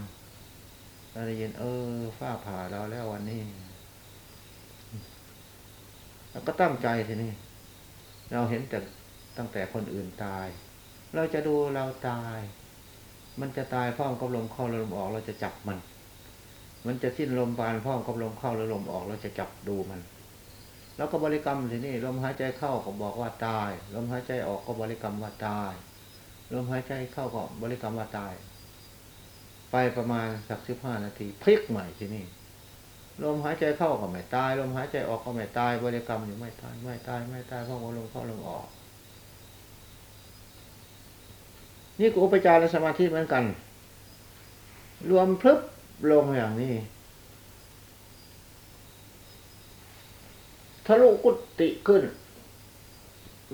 ๆเราได้ยินเออฟ้าผ่าเราแล้ววันนี้ แล้วก็ตั้งใจทีนี่เราเห็นแต่ตั้งแต่คนอื่นตาย เราจะดูเราตาย มันจะตายพร้อมกับลมเข้าลมออก เราจะจับมัน มันจะสิ้นลมปานพร้อมกับลมเข้าลมออก เราจะจับดูมัน แล้วก็บริกรรมทีนี่ลมหายใจเข้าก็บอกว่าตาย ลมหายใจออกก็บริกรรมว่าตาย ลมหายใจเข้าก็บริกรรมว่าตาย ไปประมาณสักสิบห้านาทีพลิกใหม่ทีนี่ ลมหายใจเข้าก็ไม่ตาย ลมหายใจออกก็ไม่ตายบริกรรมอยู่ไม่ตายไม่ตายไม่ตายเพราะว่าลมเข้าลมออก นี่ก็อุปจารสมาธิเหมือนกัน รวมพลึบลงอย่างนี้ทะลุกุติขึ้น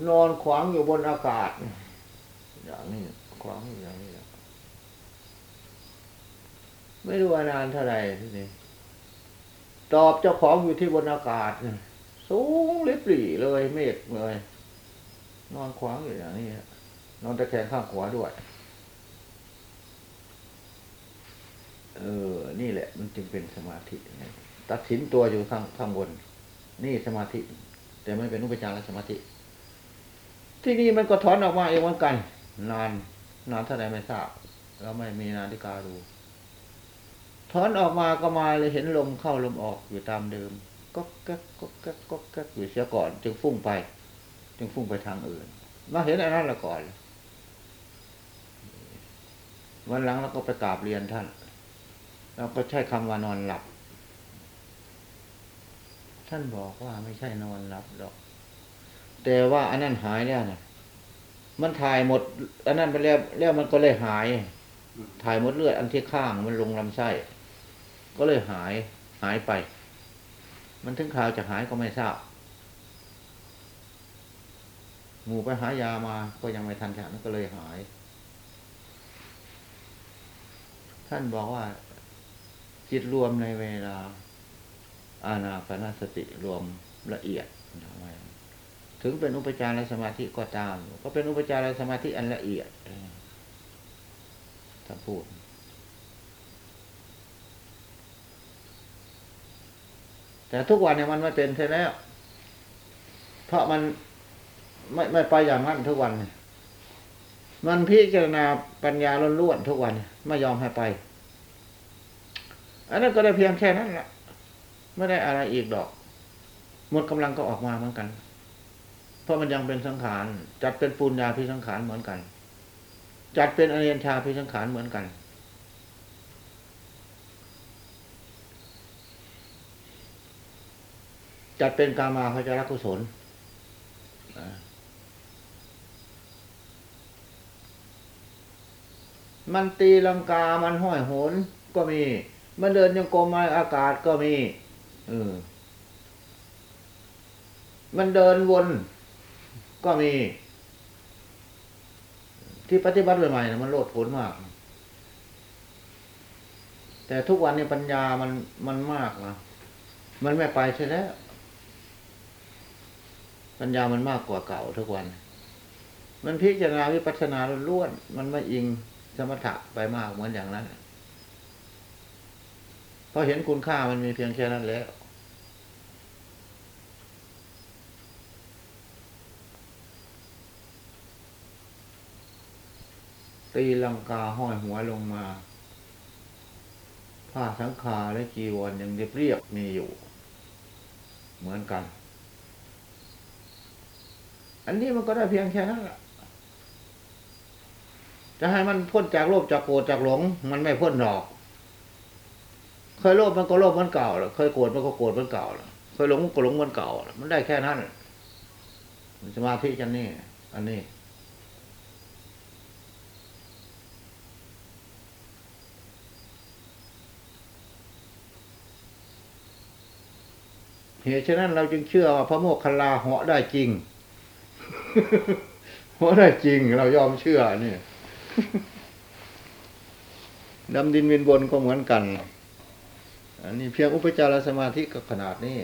นอนขวางอยู่บนอากาศ อย่างนี้ขวางอยู่อย่างนี้ไม่รู้ว่านานเท่าไหร่ทีนี้ ตอบเจ้าของอยู่ที่บนอากาศสูงลิบหลี่เลยเมฆเลย นอนขวางอยู่อย่างนี้นอนตะแคงข้างขวาด้วยเออ นี่แหละ มันจึงเป็นสมาธิ ตัดสินตัวอยู่ข้างข้างบน นี่สมาธิ แต่ไม่เป็นอุปจารสมาธิ ที่นี่มันก็ถอนออกมาเองเหมือนกัน นาน นานเท่าไรไม่ทราบ เราไม่มีนาฬิกาดู ถอนออกมาก็มาเลยเห็นลมเข้าลมออกอยู่ตามเดิมก็แก๊กก็แก๊กก็แก๊กอยู่เสียก่อน จึงฟุ้งไป จึงฟุ้งไปทางอื่น มาเห็นอันนั้นละก่อน วันหลังเราก็ไปกราบเรียนท่าน เราก็ใช้คำว่านอนหลับ ท่านบอกว่าไม่ใช่นอนหลับหรอก แต่ว่าอันนั้นหายแล้วนะมันถ่ายหมด อันนั้นไปแล้วแล้วมันก็เลยหาย ถ่ายหมดเลือดอันที่ข้างมันลงลำไส้ ก็เลยหายหายไป มันถึงคราวจะหายก็ไม่ทราบหมู่ไปหายามาก็ยังไม่ทันฉะนั้นก็เลยหาย ท่านบอกว่า จิตรวมในเวลา อาณาปณสติรวมละเอียดทำไมถึงเป็นอุปจารสมาธิก็ตาม ก็เป็นอุปจารสมาธิอันละเอียดถ้าพูด แต่ทุกวันเนี่ยมันไม่เป็นใช่แล้ว เพราะมันไม่ไม่ไปอย่างนั้นทุกวันมันพิจารณาปัญญาล้วนๆทุกวันไม่ยอมให้ไป อันนั้นก็ได้เพียงแค่นั้นแหละไม่ได้อะไรอีกดอก หมดกำลังก็ออกมาเหมือนกัน เพราะมันยังเป็นสังขาร จัดเป็นปุญญาพิสังขารเหมือนกัน จัดเป็นอเนียนชาพิสังขารเหมือนกัน จัดเป็นกามาพจารกุศลมันตีลังกา มันห้อยโหนก็มี มันเดินยังกรมมาอากาศก็มีเออมันเดินวนก็มี ที่ปฏิบัติใหม่ๆนะมันโลดผลมาก แต่ทุกวันนี้ปัญญามันมันมากนะมันไม่ไปใช่แล้ว ปัญญามันมากกว่าเก่าทุกวัน มันพิจารณาวิปัสสนาล้วนมันไม่อิงสมถะไปมากเหมือนอย่างนั้นเพราะเห็นคุณค่ามันมีเพียงแค่นั้นแล้วตีลังกาห้อยหัวลงมา ผ้าสังคาและจีวรยังเรียบเรียบมีอยู่ เหมือนกัน อันนี้มันก็ได้เพียงแค่นั้นแหละจะให้มันพ้นจากโลภจากโกรธจากหลง มันไม่พ้นหรอก เคยโลภมันก็โลภเหมันเก่าแล้วเคยโกรธมันก็โกรธเหมันเก่าแล้วเคยหลงมันก็หลงเหมันเก่าแล้วมันได้แค่นั้นสมาธิจันนี่ อันนี้เหตุฉะนั้นเราจึงเชื่อว่าพระโมคคัลลาเหาะได้จริง เหาะได้จริงเรายอมเชื่อนี่ดำดินวินบนก็เหมือนกัน อันนี้เพียงอุปจารสมาธิก็ขนาดนี้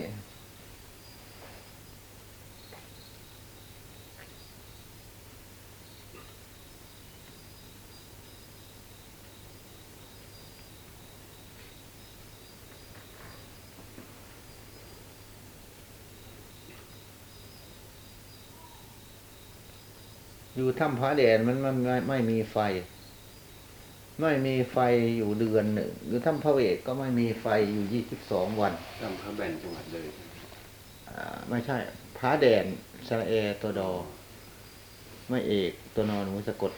อยู่ถ้ำพระแดนมันมันไม่ไม่มีไฟ ไม่มีไฟอยู่เดือนหนึ่งหรือถ้ำพระเวทก็ไม่มีไฟอยู่ยี่สิบสองวันทำพระแบนจังหวัดเลยออ่าไม่ใช่ผาแดนสระเอตัวดอไม่เอกตัวนอนหนูสะกด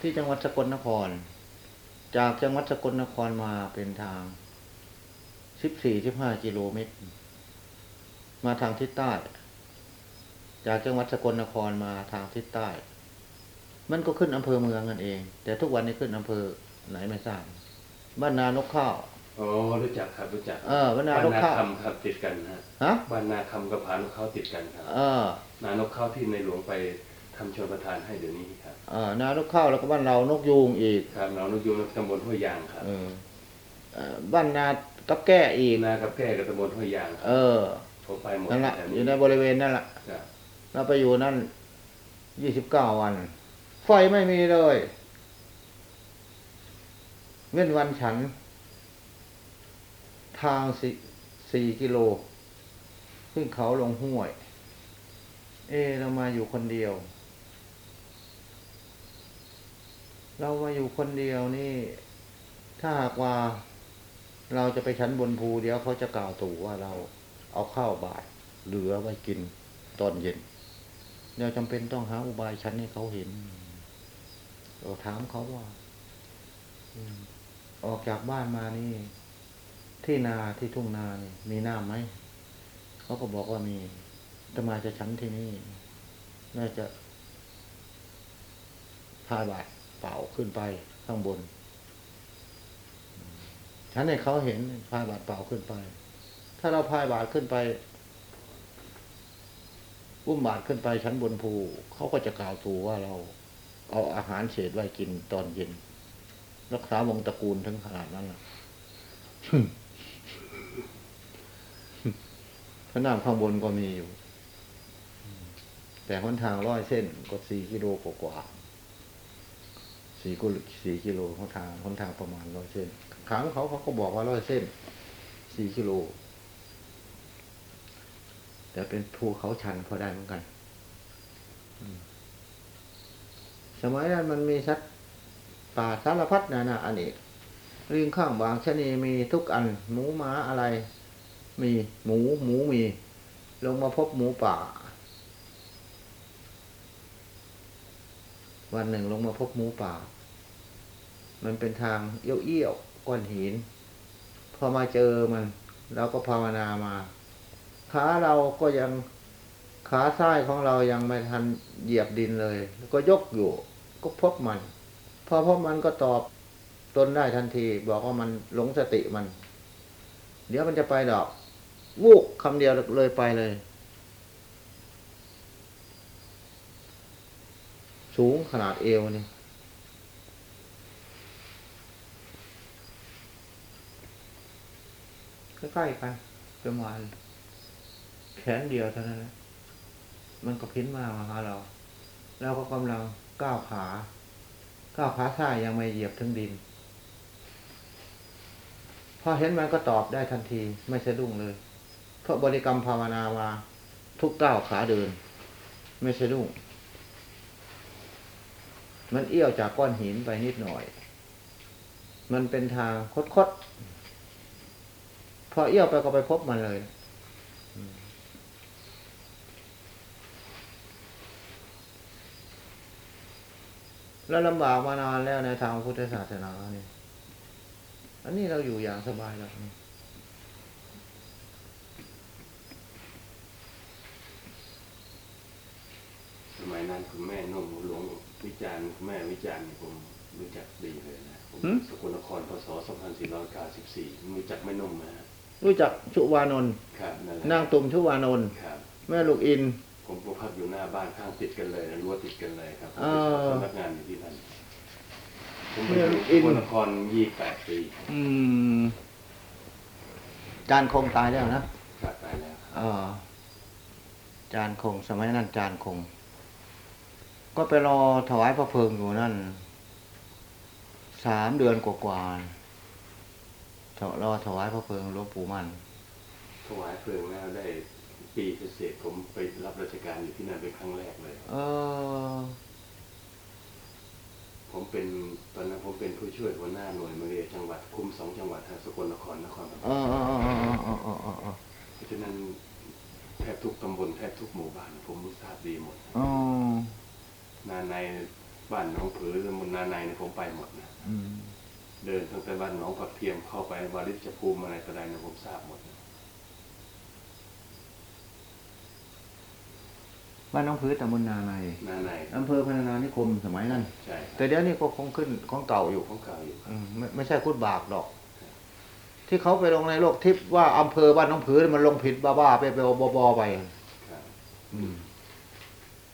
ที่จังหวัดสกลนคร จากจังหวัดสกลนครมาเป็นทางสิบสี่สิบห้ากิโลเมตร มาทางทิศใต้ จากจังหวัดสกลนครมาทางทิศใต้ มันก็ขึ้นอำเภอเมืองกันเอง แต่ทุกวันนี้ขึ้นอำเภอไหนไม่ทราบบ้านนานกข้าวอ๋อรู้จักครับรู้จักเออบ้านนาบ้านนกนาข้าวคำครับติดกันนะฮะฮะบ้านนาคำกับผานกเขาติดกันครับเออนานกเขาที่ในหลวงไปทำชนประทานให้เดี๋ยวนี้ครับเออนานกข้าวแล้วก็บ้านเรานกยูงอีกครับน้องนกยูงตำบลห้วยยางครับเออเอ่อบ้านนากับแก้อีกนากับแก่กับตำบลห้วยยางคเอรับอผมไปหมดนั่นแหละแถวอยู่ในบริเวณนั่นแหละครับเราไปอยู่นั่นยี่สิบเก้าวัน ไฟไม่มีเลย เว้นวันฉัน ทางสี่สี่กิโล ขึ้นเขาลงห้วย เอ เรามาอยู่คนเดียว เรามาอยู่คนเดียวนี่ ถ้าหากว่าเราจะไปชั้นบนภูเดี๋ยวเขาจะกล่าวตู่ว่าเราเอาข้าวบ่าทเหลือไว้กินตอนเย็นเราจำเป็นต้องหาอุบายชั้นให้เขาเห็น เราถามเขาว่าออกจากบ้านมานี่ ที่นาที่ทุ่งนานี่มีน้ำไหมเขาก็บอกว่ามีจะมาจะชั้นที่นี่ น่าจะพายบาทเป่าขึ้นไปข้างบน ฉันให้เขาเห็นพายบาทเปล่าขึ้นไป ถ้าเราพายบาทขึ้นไปอุ้มบาทขึ้นไปชั้นบนภูเขาก็จะกล่าวตูว่าเรา เอาอาหารเศษไว้กินตอนเย็น รักษาวงตระกูลถึงขนาดนั้นล่ะพระนามข้างบนก็มีอยู่ แต่หนทางร้อยเส้นก็สี่กิโลกว่าสี่กิโลสี่กิโลหนทางหนทางประมาณร้อยเส้นขางเขาเขาก็บอกว่าร้อยเส้นสี่กิโล แต่เป็นภูเขาชันพอได้เหมือนกัน อืม สมัยนั้นมันมีสัตว์ป่าสารพัดนานาอันเอกลิงข้างบางชนีมีทุกอัน หมูหมาอะไร มีหมูหมูมี ลงมาพบหมูป่า วันหนึ่งลงมาพบหมูป่า มันเป็นทางเอี้ยวๆก้อนหิน พอมาเจอมันเราก็ภาวนามาขาเราก็ยังขาซ้ายของเรายังไม่ทันเหยียบดินเลย ก็ยกอยู่ ก็พบมัน พอพบมันก็ตอบตนได้ทันที บอกว่ามันหลงสติมัน เดี๋ยวมันจะไปดอก วูกคำเดียวเลยไปเลย สูงขนาดเอวนี่ใกล้ๆกันประมาณแขนเดียวเท่านั้นแหละมันก็พิ้นมามาหาเรา เราก็กำลัง ก้าวขาก้าวขาซ้ายยังไม่เหยียบถึงดิน พอเห็นมันก็ตอบได้ทันทีไม่สะดุ้งเลยเพราะบริกรรมภาวนามาทุกก้าวขาเดิน ไม่สะดุ้งมันเอี้ยวจากก้อนหินไปนิดหน่อย มันเป็นทางคดๆพอเอี้ยวไปก็ไปพบมันเลย แล้วลำบากมานานแล้วในทางพุทธศาสนาเนี่ยอันนี้เราอยู่อย่างสบายแล้วนี่สมัยนั้นคุณแม่นุ่มหลวงวิจารณ์คุณแม่วิจารณ์นี่ผมรู้จักดีเลยนะผมสกลนครพศ2494รู้จักแม่นุ่มไหมฮะรู้จักชุวานนท์ครับนั่นแหละนางตุ่มชุวานนท์ครับแม่ลูกอิน ผมก็พักอยู่หน้าบ้านข้างติดกันเลยรั้วติดกันเลยครับผมอ่าไปสำนักงานอยู่ที่นั่นผมไปเนี่ยอยู่อินสกลนคร28ปีอืมจานคงตายแล้วนะครับตายแล้วครับอ่าจานคงสมัยนั้นจานคง ก็ไปรอถวายพระเพลิงอยู่นั่นสามเดือนกว่าๆถรอถวายพระเพลิงหลวงปู่มันถวายเพลิงแล้วได้ ปีเศษๆผมไปรับราชการอยู่ที่นั่นเป็นครั้งแรกเลยเออผมเป็นตอนนั้นผมเป็นผู้ช่วยหัวหน้าหน่วยมาเรียจังหวัดคุมสองจังหวัดฮะสกลนครนครปฐเอมอเออเออเออเออเออเออเพราะฉะนั้นแทบทุกตำบลแทบทุกหมู่บ้านผมรู้ทราบดีหมดอ๋อนาในบ้านหน้องผือตำบลนาในเนี่ยผมไปหมดนะอืมเดินตั้งแต่บ้านหนองผักเทียมเข้าไปวาริชภูมิอะไรก็ได้นะผมทราบหมดนะ บ้านน้องพื้นตำบลนาในนาในอำเภอพนานานิคมสมัยนั้น ใช่ครับแต่เดี๋ยวนี้ก็คงขึ้นของเก่าอยู่ของเก่าอยู่ครับอืมไม่ไม่ใช่คุดบากหรอก ที่เขาไปลงในโลกทิพย์ว่าอำเภอบ้านน้องผือมันลงผิดบ้าๆไปไปบอบอไปครับอืม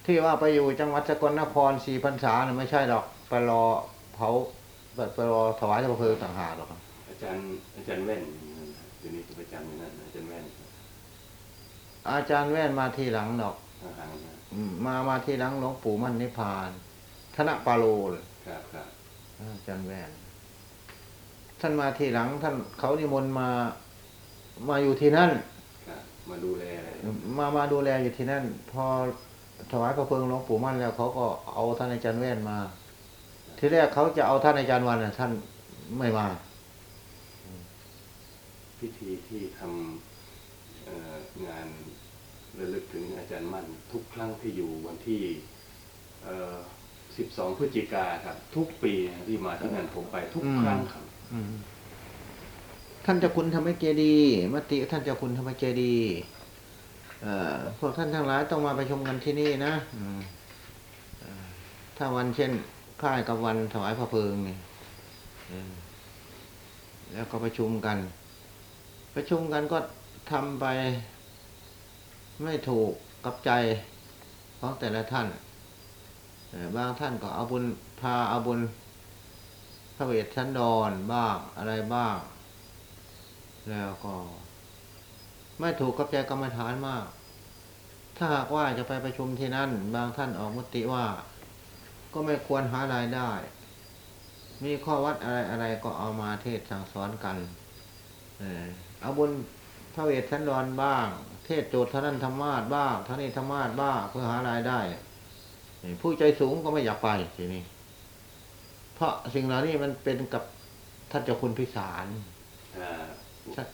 ที่ว่าไปอยู่จังหวัดสกลนครสี่พรรษาเนี่ยไม่ใช่หรอกไปรอเผาแบบไปรอถวายพระเพลิงต่างหากหรอกครับอาจารย์อาจารย์แว่นอยู่นั่นนะเดี๋ยวนี้จะไปจำอยู่นั่นนะอาจารย์แว่นครับอาจารย์แว่นมาทีหลังดอกห่างๆนะ อืมมามาทีหลังหลวงปู่มั่นนิพพานธนปาโลเลยครับครับอาจารย์แว่นท่านมาทีหลัง ท่านเขานิมนต์มา มาอยู่ที่นั่นครับมาดูแลอะไรมามาดูแลอยู่ที่นั่น พอถวายพระเพลิงหลวงปู่มั่นแล้วเขาก็เอาท่านอาจารย์แว่นมา ทีแรกเขาจะเอาท่านอาจารย์วันน่ะ ท่านไม่มา พิธีที่ทำเอ่องานระลึกถึง อาจารย์มั่นทุกครั้งที่อยู่วันที่เอ่อ12พฤศจิกาครับ ทุกปีที่มาที่นั่นผมไปทุกครั้งครับท่านเจะคุณทำให้เจดีมติท่านเจะคุณทำให้เจดีพวกท่านทั้งหลายต้องมาไปชมกันที่นี่นะถ้าวันเช่นคล้ายกับวันถวายพระเพลิงเนี่ยแล้วก็ประชุมกัน ประชุมกันก็ทำไปไม่ถูก กับใจของแต่ละท่านบางท่านก็เอาบุญพาเอาบุญพระเวทชั้นดอนบ้างอะไรบ้าง แล้วก็ ไม่ถูกกับใจกรรมฐานมาก ถ้าหากว่าจะไปประชุมที่นั่น บางท่านออกมติว่า ก็ไม่ควรหารายได้ มีข้อวัดอะไรอะไรก็เอามาเทศสั่งสอนกัน เออเอาบุญพระเวทชั้นดอนบ้าง เทศน์โจทย์ท่านั้นธรรมาสบ้างท่านี้ธรรมาสบ้างเพื่อหารายได้นี่ผู้ใจสูงก็ไม่อยากไปทีนี้ เพราะสิ่งเหล่านี้มันเป็นกับท่านเจ้าคุณพิสารอ่าชัด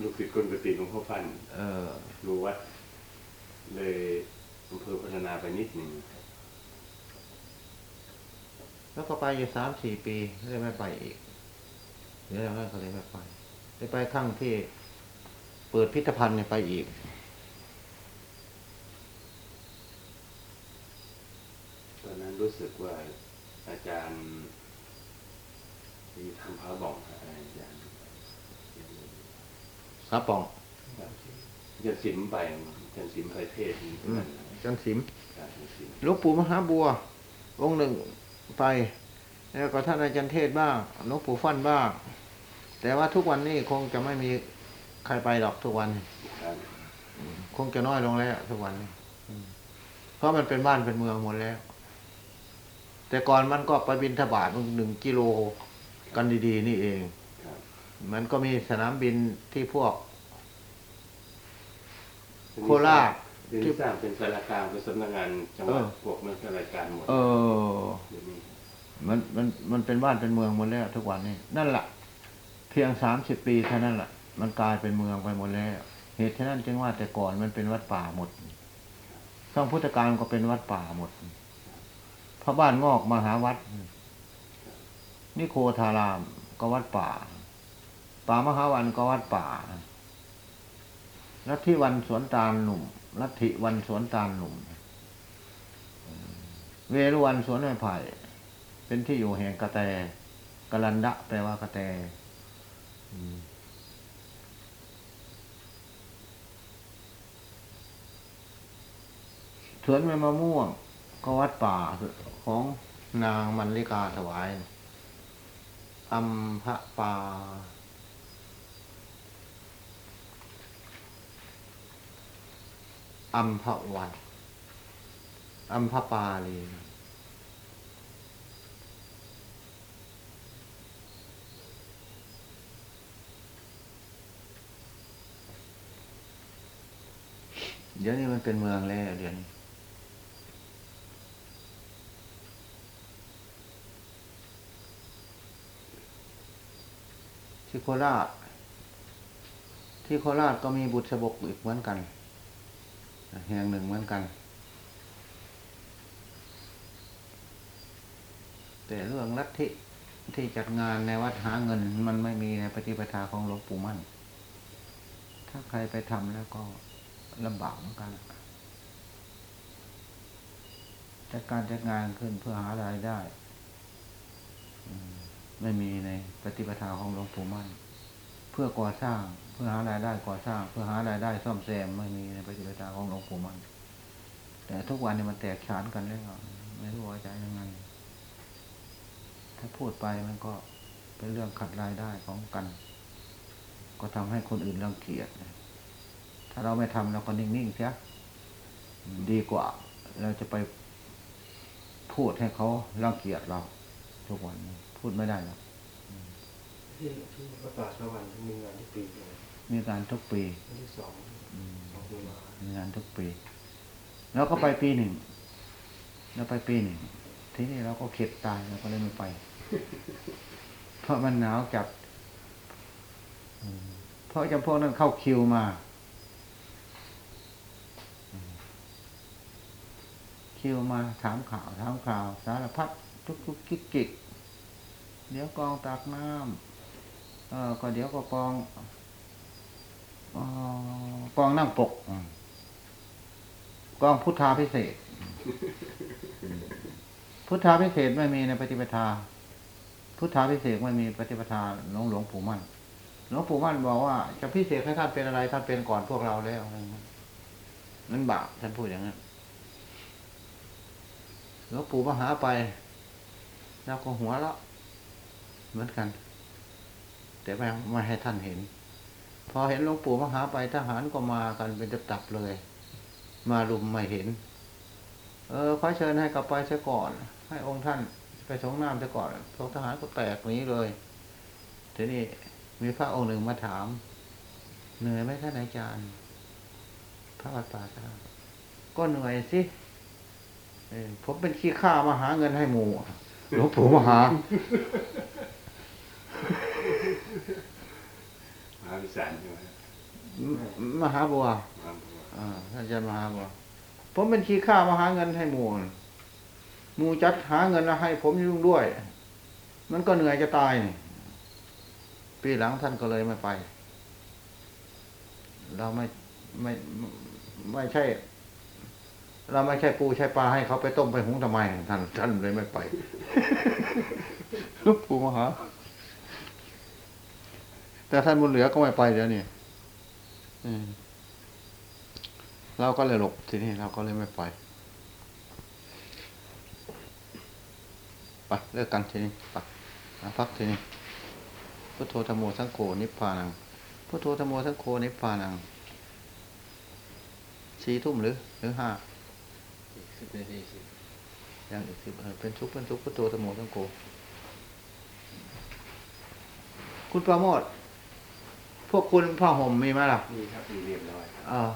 ลูกศิษย์คนกติหลวงพ่อพันธ์เออรู้วัดเลยอำเภอพัฒนาไปนิดหนึ่งแล้วก็ไปอยู่สามสี่ปีเลยไม่ไปอีกเดี๋ยวแล้วก็เลยไม่ไปได้ไปครั้งที่เปิดพิพิธภัณฑ์เนี่ยไปอีก ตอนนั้นรู้สึกว่าอาจารย์ที่ทำพระบอกฮะอาจารย์ครับปองอาจารย์สิมไปอาจารย์สิมไปเทศน์ที่นั่นนะจันสิมอาจารย์สิมหลวงปู่มหาบัว องค์หนึ่งไป แล้วก็ท่านอาจารย์เทศบ้างหลวงปู่ฟั่นบ้าง แต่ว่าทุกวันนี้คงจะไม่มี ใครไปหรอกทุกวันครับคงจะน้อยลงแล้วทุกวันนี้อืมเพราะมันเป็นบ้านเป็นเมืองหมดแล้ว แต่ก่อนมันก็ไปบินทบาทหนึ่งกิโลกันดี ๆ นี่เอง ครับมันก็มีสนามบินที่พวก โคราช เดี๋ยวนี้สร้างเป็นสารกลางเป็นสำนักงานจังหวัดเออ พวกเมืองรายการหมดเออ เดี๋ยวนี้มันมันมันเป็นบ้านเป็นเมืองหมดแล้วทุกวันนี้ นั่นแหละเพียงสามสิบปีเท่านั้นแหละ มันกลายเป็นเมืองไปหมดแล้ว เหตุฉะนั้นจึงว่าแต่ก่อนมันเป็นวัดป่าหมดช่องพุทธการก็เป็นวัดป่าหมด พระบ้านงอกมหาวัด นิโคธารามก็วัดป่า ป่ามหาวันก็วัดป่าลัทธิวันสวนตาลหนุ่มลัทธิวันสวนตาลหนุ่ม เวรุวันสวนไม้ไผ่ เป็นที่อยู่แห่งกระแตกรันดะแปลว่ากระแตอืม สวนแม่มะม่วง ก็วัดป่าของนางมันลิกาถวายอัมพะปาอัมพะวันอัมพะปาลีเดี๋ยวนี้มันเป็นเมืองแล้วเดี๋ยวนี้ ที่โคราช ที่โคราชก็มีบุตรสบกอีกเหมือนกัน แห่งหนึ่งเหมือนกัน แต่เรื่องลัทธิที่จัดงานในวัดหาเงินมันไม่มีในปฏิปทาของหลวงปู่มั่น ถ้าใครไปทำแล้วก็ลำบากเหมือนกันแต่การจัดงานขึ้นเพื่อหารายได้ อืม ไม่มีในปฏิปทาของหลวงปู่มั่น เพื่อก่อสร้างเพื่อหารายได้ก่อสร้าง เพื่อหารายได้ซ่อมแซมไม่มีในปฏิปทาของหลวงปู่มั่น แต่ทุกวันนี้มันแตกฉานกันแล้วไม่รู้ว่าจะยังไง ถ้าพูดไปมันก็เป็นเรื่องขัดรายได้ของกัน ก็ทำให้คนอื่นรังเกียจถ้าเราไม่ทำเราก็นิ่งๆเสียดีกว่าเราจะไปพูดให้เขารังเกียจเราทุกวันนี้ พูดไม่ได้หรอกที่ที่ประกาศละวันมีงานที่ปีเลยมีการทุกปีวันที่สองอืมสองตุลามีงานทุกปี แล้วก็ไปปีหนึ่ง แล้วไปปีหนึ่ง ทีนี้เราก็เข็ดตายเราก็เลยไม่ไป เพราะมันหนาวจัดอืมเพราะจำพวกนั้นเข้าคิวมาอืมคิวมาถามข่าวถามข่าว สารพัดทุกทุกกิกกิก เดี๋ยวกองตากน้ำเออก็เดี๋ยวก็กองเออกองนั่งปกกองพุทธาพิเศษ พุทธาพิเศษไม่มีในปฏิปทา พุทธาพิเศษไม่มีปฏิปทาหลวงหลวงปู่มั่นหลวงปู่มั่นบอกว่า จะพิเศษให้ท่านเป็นอะไรท่านเป็นก่อนพวกเราแล้วนั่นบาปท่านพูดอย่างนั้นหลวงปู่มาหาไปเราก็หัวเราะ เหมือนกัน แต่ไม่ไม่ให้ท่านเห็น พอเห็นหลวงปู่มหาไปทหารก็มากันเป็นตับเลย มาลุมไม่เห็น เออขอเชิญให้กลับไปเสียก่อน ให้องค์ท่านไปสงน้ำเสียก่อนพวกทหารก็แตกนี้เลยทีนี้มีพระองค์หนึ่งมาถาม เหนื่อยไหมท่านอาจารย์ พระวัดป่าก็เหนื่อยสิผมเป็นขี้ข้ามาหาเงินให้หมู่หลวงปู่มหา มหาวิสารใช่ไหมมหาบัวมหาบัวอ่าท่านอาจารย์มหาบัว ผมเป็นขี้ข้ามาหาเงินให้หมู่หมู่จัดหาเงินแล้วให้ ผมยุ่งด้วย มันก็เหนื่อยจะตายนี่ปีหลังท่านก็เลยไม่ไป เราไม่ไม่ไม่ไม่ใช่ เราไม่ใช่ปูใช่ปลาให้เขาไปต้มไปหุงทำไมท่านท่านเลยไม่ไปลูกปูมาหา แต่ท่านบุญเหลือก็ไม่ไปเดี๋ยวนี้อืมเราก็เลยหลบทีนี้เราก็เลยไม่ไปไปเลิกกันทีนี้ไปมาพักทีนี้พุทโธธรรมโมสังโฆนิพพานังพุทโธธรรมโมสังโฆนิพพานังสี่ทุ่มหรือหรือห้าสิบนาทีสิยังอีกสิบเออเป็นชุกเป็นชุกพุทโธธรรมโมสังโฆคุณประโมทพ วกคุณผ้าห่มมีไหมล่ะนี่ครับมีเรียบร้อยครับเออ